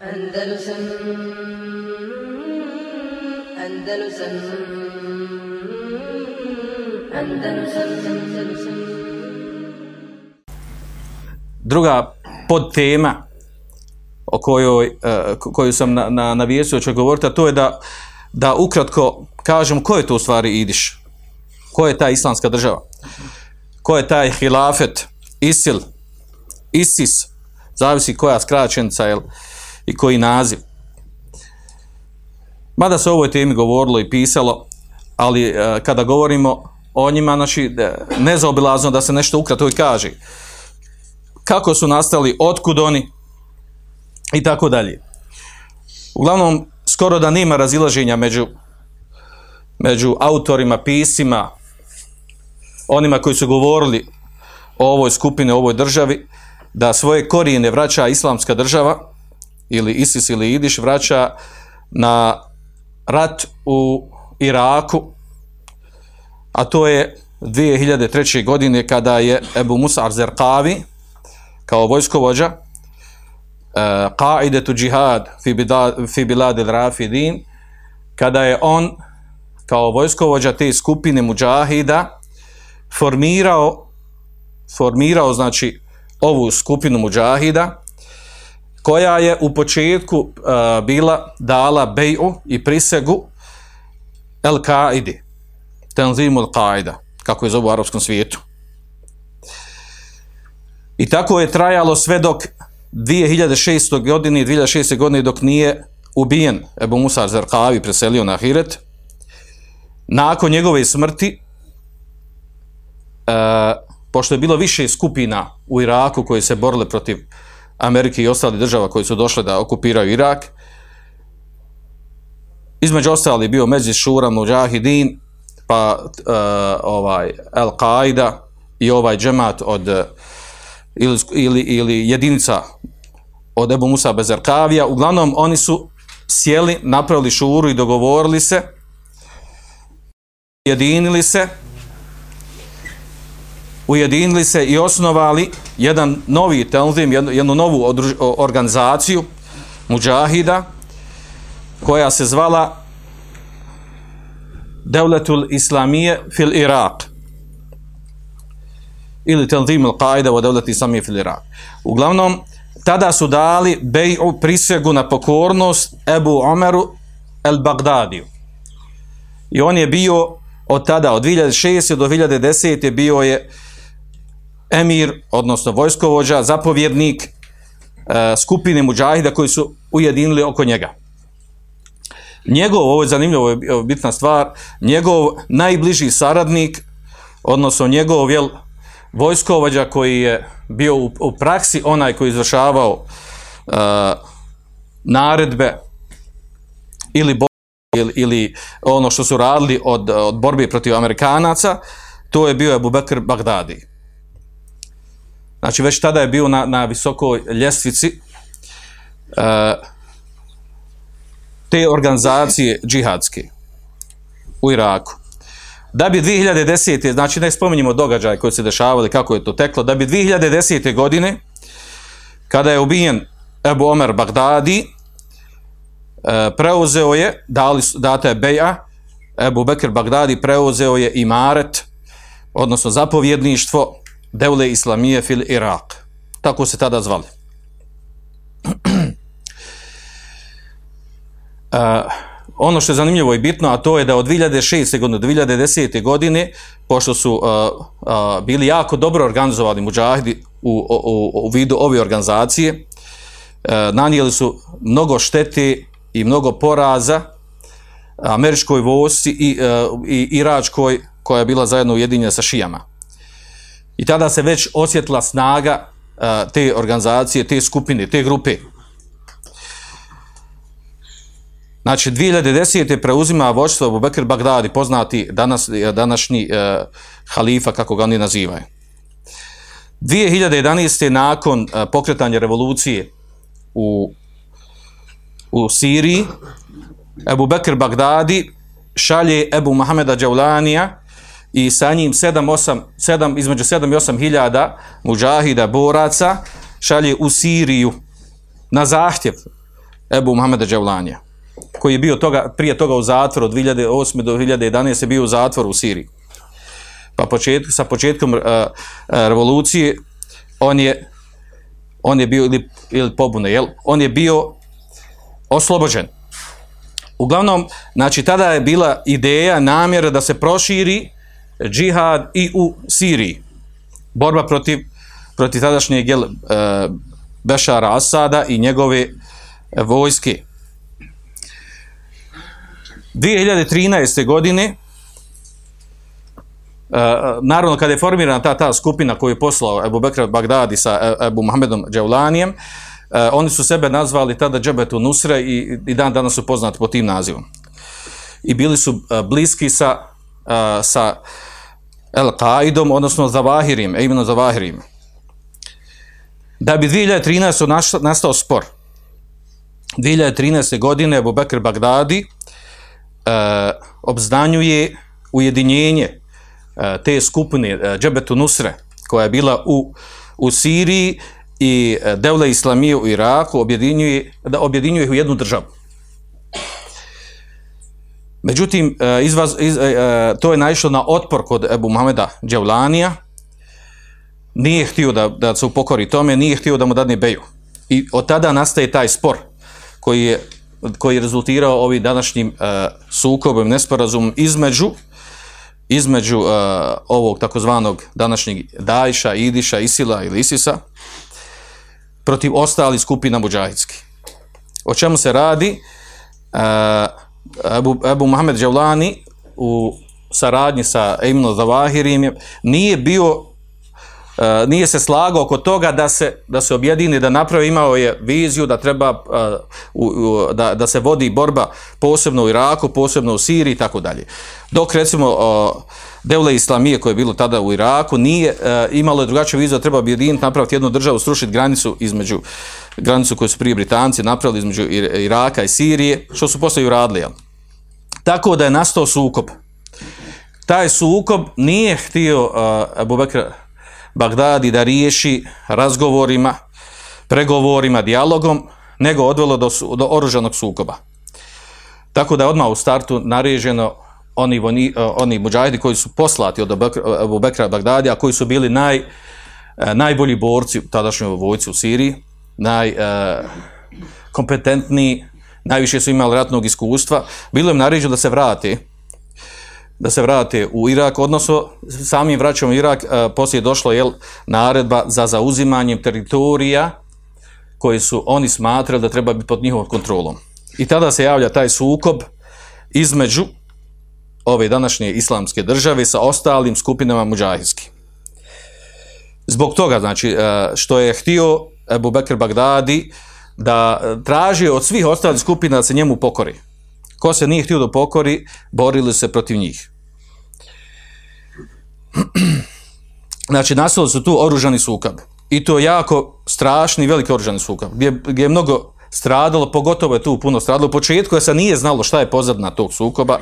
Andalusam Andalusam Andalusam Andalusam Druga podtema o kojoj, uh, koju sam na, na, navijestio ću govoriti, a to je da, da ukratko kažem ko je to u stvari Idiš. Ko je ta islamska država? Ko je taj hilafet, Isil, Isis, zavisi koja skraćenica je i koji naziv. Mada se o ovoj temi govorilo i pisalo, ali e, kada govorimo o njima, znači, nezaobilazno da se nešto ukratko i kaže. Kako su nastali, otkud oni, i tako dalje. Uglavnom, skoro da nema razilaženja među, među autorima, pisima, onima koji su govorili o ovoj skupine, o ovoj državi, da svoje korijene vraća islamska država, ili ISIS ili IDIŠ, vraća na rat u Iraku, a to je 2003. godine kada je Ebu Musab Arzerkavi, kao vojskovođa, e, qaidetu džihad fi, fi bilad rafidin, kada je on kao vojskovođa te skupine muđahida formirao formirao znači ovu skupinu muđahida koja je u početku uh, bila dala beju i prisegu el qaidi tenzimul qaida kako je zovu u arapskom svijetu i tako je trajalo sve dok 2006. godine, 2006. godine dok nije ubijen Ebu Musa Zarkavi preselio na Hiret. nakon njegove smrti, e, pošto je bilo više skupina u Iraku koje se borile protiv Amerike i ostali država koji su došle da okupiraju Irak, između ostali bio Mezis Šura, Mujahidin, pa e, ovaj Al-Qaida i ovaj džemat od eh, ili, ili, ili jedinica od Ebu Musa Bezerkavija. Uglavnom, oni su sjeli, napravili šuru i dogovorili se, jedinili se, ujedinili se i osnovali jedan novi Tenzim, jednu, jednu novu odruž, organizaciju muđahida, koja se zvala Devletul Islamije fil Irak ili Tenzim al-Qaida wa Devlet Islamije fil Irak. Uglavnom, tada su dali beju prisegu na pokornost Ebu Omeru el-Bagdadiju. I on je bio od tada, od 2006. do 2010. bio je emir, odnosno vojskovođa, zapovjednik e, skupine muđahida koji su ujedinili oko njega. Njegov, ovo je zanimljivo, ovo je bitna stvar, njegov najbliži saradnik, odnosno njegov, jel, vojskovođa koji je bio u, u praksi onaj koji izvršavao uh, naredbe ili, bo, ili ili ono što su radili od, od borbe protiv Amerikanaca, to je bio Abu Bakr Bagdadi. Znači već tada je bio na, na visokoj ljestvici e, te organizacije džihadske u Iraku da bi 2010. znači ne spominjemo događaje koji se dešavali, kako je to teklo, da bi 2010. godine, kada je ubijen Ebu Omer Bagdadi, e, preuzeo je, dali, data je Beja, Ebu Bekir Bagdadi preuzeo je imaret, odnosno zapovjedništvo Devle Islamije fil Irak. Tako se tada zvali. uh, ono što je zanimljivo i bitno, a to je da od 2006. godine do 2010. godine, pošto su uh, uh, bili jako dobro organizovali muđahidi u, u, u vidu ove organizacije, uh, nanijeli su mnogo štete i mnogo poraza američkoj vojsci i, uh, i iračkoj koja je bila zajedno ujedinjena sa šijama. I tada se već osjetila snaga uh, te organizacije, te skupine, te grupe. Znači, 2010. preuzima vođstvo Abu Bekr Bagdadi, poznati danas, današnji uh, halifa, kako ga oni nazivaju. 2011. nakon uh, pokretanja revolucije u, u Siriji, Abu Bekr Bagdadi šalje Ebu Mohameda Đaulanija i sa njim 7, 8, 7, između 7 i 8 hiljada muđahida boraca šalje u Siriju na zahtjev Ebu Muhameda Džavlanija, koji je bio toga, prije toga u zatvoru od 2008. do 2011. je bio u zatvoru u Siriji. Pa počet, sa početkom uh, uh, revolucije on je on je bio ili, ili pobune, jel? On je bio oslobođen. Uglavnom, znači tada je bila ideja, namjera da se proširi džihad i u Siriji. Borba protiv, protiv tadašnjeg jel, e, Bešara Asada i njegove vojske. 2013. godine Uh, naravno kada je formirana ta ta skupina koju je poslao Ebu Bekra Bagdadi sa e, Ebu Muhammedom Džavlanijem uh, e, oni su sebe nazvali tada Džabetu Nusra i, i dan danas su poznati po tim nazivom i bili su uh, bliski sa uh, sa El Qaidom odnosno Zavahirim e imeno Zavahirim da bi 2013. nastao spor 2013. godine Ebu Bekr Bagdadi uh, e, obznanjuje ujedinjenje E, te skupine e, Džebetu Nusre, koja je bila u, u Siriji i e, Devle Islamije u Iraku, objedinjuje, da objedinjuje ih u jednu državu. Međutim, e, izvaz, iz, e, e, to je naišlo na otpor kod Ebu Muhameda Džavlanija, nije htio da, da se upokori tome, nije htio da mu dadne beju. I od tada nastaje taj spor koji je, koji je rezultirao ovim današnjim uh, sukobom, nesporazum između između uh, ovog takozvanog današnjeg Dajša, Idiša, Isila ili Isisa protiv ostali skupina muđahidski. O čemu se radi? Uh, Ebu, Ebu Mohamed Džavlani u saradnji sa Eimno Zavahirim nije bio Uh, nije se slagao oko toga da se, da se objedini, da napravi, imao je viziju da treba, uh, u, u, da, da se vodi borba posebno u Iraku, posebno u Siriji i tako dalje. Dok recimo uh, Devle Islamije koje je bilo tada u Iraku nije uh, imalo drugačiju viziju da treba objediniti, napraviti jednu državu, strušiti granicu između granicu koju su prije Britanci napravili između Iraka i Sirije, što su poslije uradili. Tako da je nastao sukob. Taj sukob nije htio uh, Abu Bakr Bagdadi da riješi razgovorima, pregovorima, dijalogom, nego odvelo do, do oružanog sukoba. Tako da je odmah u startu nareženo oni, uh, oni, oni muđahidi koji su poslati od Abu Bekra Bagdadija, koji su bili naj, uh, najbolji borci u tadašnjoj vojci u Siriji, najkompetentniji, e, najviše su imali ratnog iskustva, bilo im naređeno da se vrati da se vrate u Irak, odnosno samim vraćom u Irak, a, e, poslije je došla je naredba za zauzimanjem teritorija koji su oni smatrali da treba biti pod njihovom kontrolom. I tada se javlja taj sukob između ove današnje islamske države sa ostalim skupinama muđahidski. Zbog toga, znači, e, što je htio Ebu Bekr Bagdadi da eh, traži od svih ostalih skupina da se njemu pokori. Ko se nije htio da pokori, borili se protiv njih. Znači, nastalo su tu oružani sukab. I to je jako strašni, veliki oružani sukab, gdje, gdje je mnogo stradalo, pogotovo je tu puno stradalo. U početku je se nije znalo šta je pozadna tog sukoba.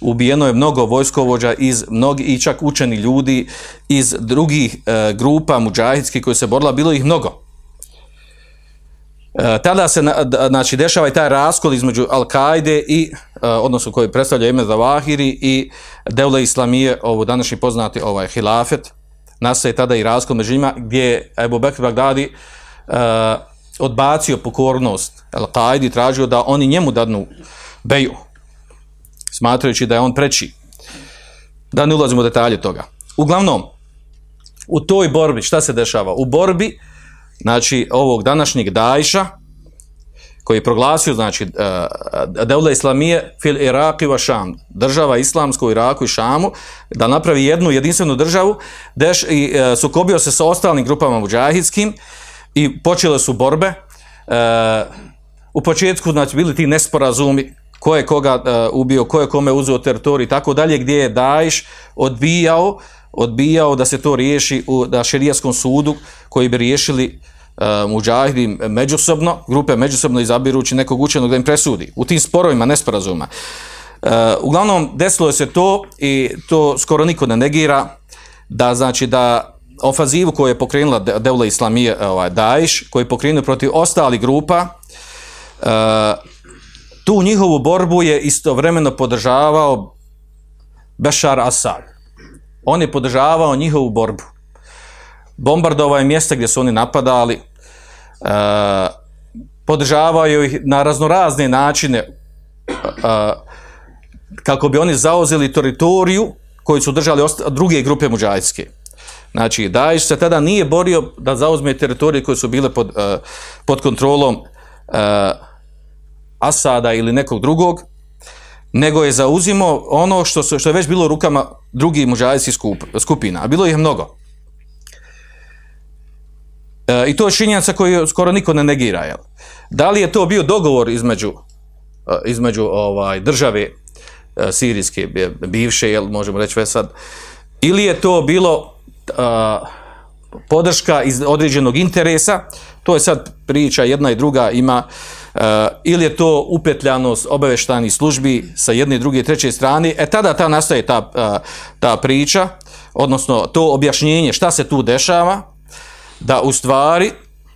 Ubijeno je mnogo vojskovođa iz mnogi, i čak učeni ljudi iz drugih e, grupa muđahidskih koji se borila. Bilo ih mnogo. E, tada se znači dešava i taj raskol između Al-Kaide i e, odnosno koji predstavlja ime Zavahiri i Devle Islamije, ovo današnji poznati ovaj hilafet. Nastaje tada i raskol među njima gdje je Ebu Bekr Bagdadi uh, odbacio pokornost Al-Kaidi tražio da oni njemu dadnu beju smatrajući da je on preći da ne ulazimo u detalje toga. Uglavnom, u toj borbi, šta se dešava? U borbi znači ovog današnjeg Dajša koji je proglasio znači e, e, uh, Devla Islamije fil Iraki wa Šam, država islamsko u Iraku i Šamu, da napravi jednu jedinstvenu državu, deš, i uh, sukobio se sa ostalim grupama muđahidskim i počele su borbe. Uh, u početku znači bili ti nesporazumi ko je koga uh, ubio, ko je kome uzeo teritorij i tako dalje, gdje je Dajš odbijao odbijao da se to riješi u da šerijskom sudu koji bi riješili E, uh, muđahidi međusobno, grupe međusobno izabirući nekog učenog da im presudi. U tim sporovima, nesporazuma. Uh, uglavnom, desilo se to i to skoro niko ne negira da znači da ofazivu koju je pokrenula Devla Islamije, e, ovaj, Daesh, koji je pokrenuo protiv ostali grupa, tu njihovu borbu je istovremeno podržavao Bešar Asad. On je podržavao njihovu borbu. Bombardovao je mjesta gdje su oni napadali, e, podržavaju ih na raznorazne načine e, kako bi oni zauzeli teritoriju koju su držali druge grupe muđajske. Znači, Daesh se tada nije borio da zauzme teritorije koje su bile pod, e, pod kontrolom uh, Asada ili nekog drugog, nego je zauzimo ono što, su, što je već bilo u rukama drugih muđajskih skup, skupina, a bilo ih mnogo. E, I to je činjenica koju skoro niko ne negira. Jel? Da li je to bio dogovor između, e, između ovaj države e, sirijske, bivše, jel, možemo reći već sad, ili je to bilo a, podrška iz određenog interesa, to je sad priča jedna i druga ima, a, ili je to upetljanost obaveštani službi sa jedne, druge i treće strane, e tada ta nastaje ta, a, ta priča, odnosno to objašnjenje šta se tu dešava, da u stvari,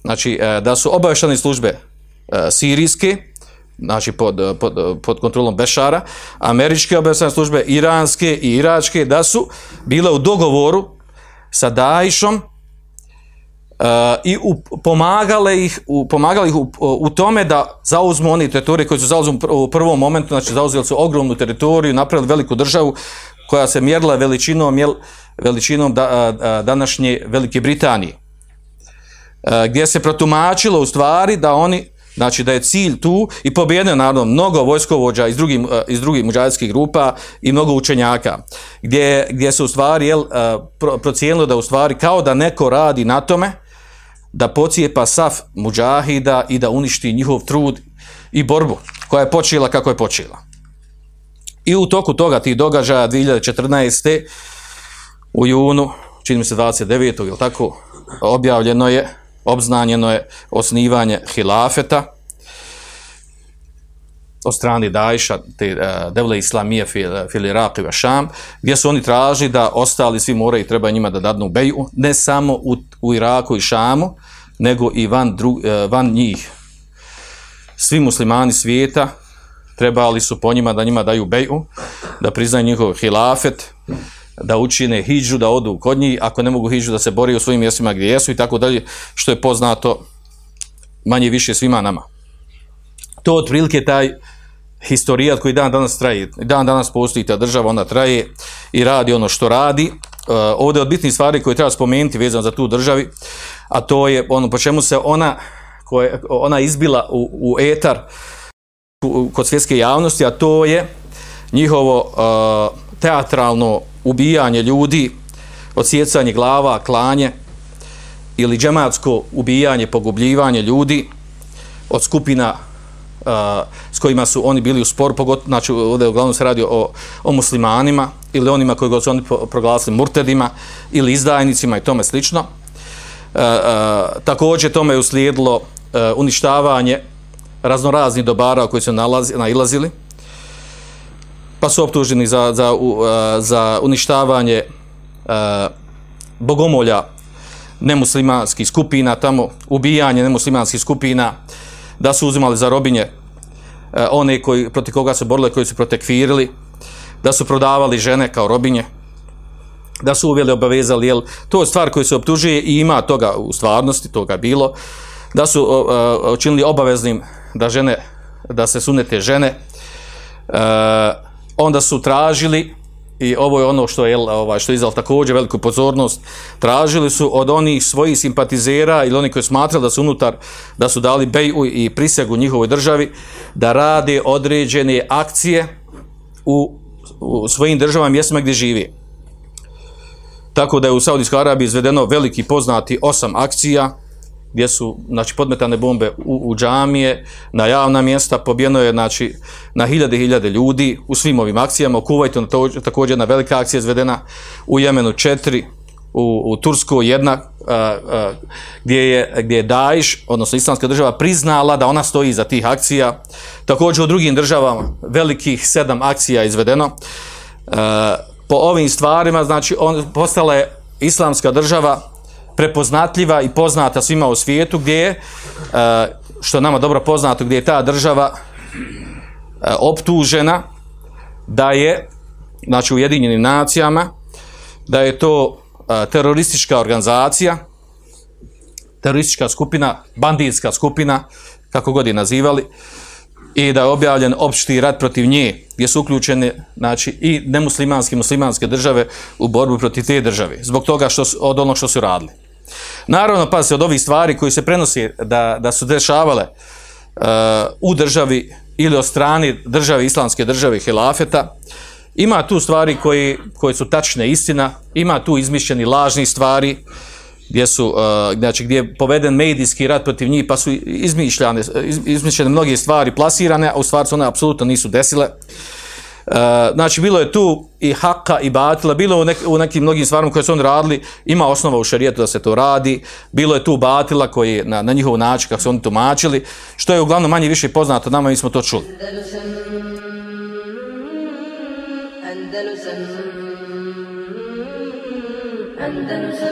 znači, e, da su obaveštane službe e, sirijske, znači pod, pod, pod kontrolom Bešara, američke obaveštane službe, iranske i iračke, da su bile u dogovoru sa Dajšom uh, e, i u, pomagale ih, u, pomagale ih u, u tome da zauzmu oni teritorije koji su zauzmu u prvom momentu, znači zauzeli su ogromnu teritoriju, napravili veliku državu koja se mjerila veličinom, jel, veličinom da, da, današnje Velike Britanije. E, gdje se protumačilo u stvari da oni, znači da je cilj tu i pobjedio naravno mnogo vojskovođa iz drugih, e, iz drugih muđajskih grupa i mnogo učenjaka, gdje, gdje se u stvari jel, e, procijenilo da u stvari kao da neko radi na tome da pocijepa saf muđahida i da uništi njihov trud i borbu koja je počela kako je počela. I u toku toga tih događaja 2014. u junu, čini mi se 29. ili tako, objavljeno je obznanjeno je osnivanje hilafeta od strani Dajša, te uh, devle islamije e, fil, fil Irak i Šam, gdje su oni tražili da ostali svi moraju i treba njima da dadnu beju, ne samo u, u Iraku i Šamu, nego i van, dru, uh, van njih. Svi muslimani svijeta trebali su po njima da njima daju beju, da priznaju njihov hilafet, da učine hijđu, da odu kod njih, ako ne mogu hijđu, da se bori u svojim mjestima gdje jesu i tako dalje, što je poznato manje više svima nama. To otprilike taj historijat koji dan danas traje, dan danas postoji ta država, ona traje i radi ono što radi. Uh, ovdje od bitnih stvari koje treba spomenuti vezano za tu državi, a to je ono po čemu se ona, koje, ona izbila u, u etar u, kod svjetske javnosti, a to je njihovo uh, teatralno ubijanje ljudi, odsjecanje glava, klanje ili džematsko ubijanje, pogubljivanje ljudi od skupina uh, s kojima su oni bili u spor, pogotovo, znači ovdje uglavnom se radi o, o muslimanima ili onima koji su oni proglasili murtedima ili izdajnicima i tome slično. Uh, uh, također tome je uslijedilo uh, uništavanje raznoraznih dobara koji su nalazi, nailazili, pa su optuženi za, za, uh, za uništavanje uh, bogomolja nemuslimanskih skupina, tamo ubijanje nemuslimanskih skupina, da su uzimali za robinje uh, one koji, proti koga su borili, koji su protekvirili, da su prodavali žene kao robinje, da su uvijeli, obavezali, jel, to je stvar koju se optužuje i ima toga u stvarnosti, toga bilo, da su uh, učinili obaveznim da žene, da se sunete žene, uh, onda su tražili i ovo je ono što je ovaj što je izal također veliku pozornost tražili su od onih svojih simpatizera ili oni koji smatrali da su unutar da su dali beju i prisegu njihovoj državi da rade određene akcije u, u svojim državama mjestima gdje živi. Tako da je u Saudijskoj Arabiji izvedeno veliki poznati osam akcija gdje su znači, podmetane bombe u, u džamije, na javna mjesta, pobijeno je znači, na hiljade hiljade ljudi u svim ovim akcijama. U Kuvajtu također jedna velika akcija izvedena, u Jemenu četiri, u, u Tursku jedna, a, a, gdje, je, gdje je Daiš, odnosno islamska država, priznala da ona stoji za tih akcija. Također u drugim državama velikih sedam akcija izvedeno. A, po ovim stvarima, znači, on, postala je islamska država prepoznatljiva i poznata svima u svijetu gdje je eh, što je nama dobro poznato, gdje je ta država eh, optužena da je, znači u Ujedinjenim nacijama, da je to eh, teroristička organizacija, teroristička skupina, banditska skupina, kako god je nazivali, i da je objavljen opšti rat protiv nje, gdje su uključene znači, i nemuslimanske i muslimanske države u borbu protiv te države, zbog toga što, su- od onog što su radili. Naravno, pa se od ovih stvari koji se prenosi da, da su dešavale uh, u državi ili od strani države, islamske države, hilafeta, ima tu stvari koji, koji su tačne istina, ima tu izmišljeni lažni stvari, gdje su, uh, znači gdje je poveden medijski rat protiv njih, pa su izmišljane, iz, izmišljene mnoge stvari plasirane, a u stvari se one apsolutno nisu desile. Uh, E, znači, bilo je tu i haka i batila, bilo je u, nek, u nekim mnogim stvarima koje su oni radili, ima osnova u šarijetu da se to radi, bilo je tu batila koji na, na njihov način kako su oni tumačili, što je uglavnom manje više poznato nama, mi smo to čuli. Andalusam Andalusam Andalusam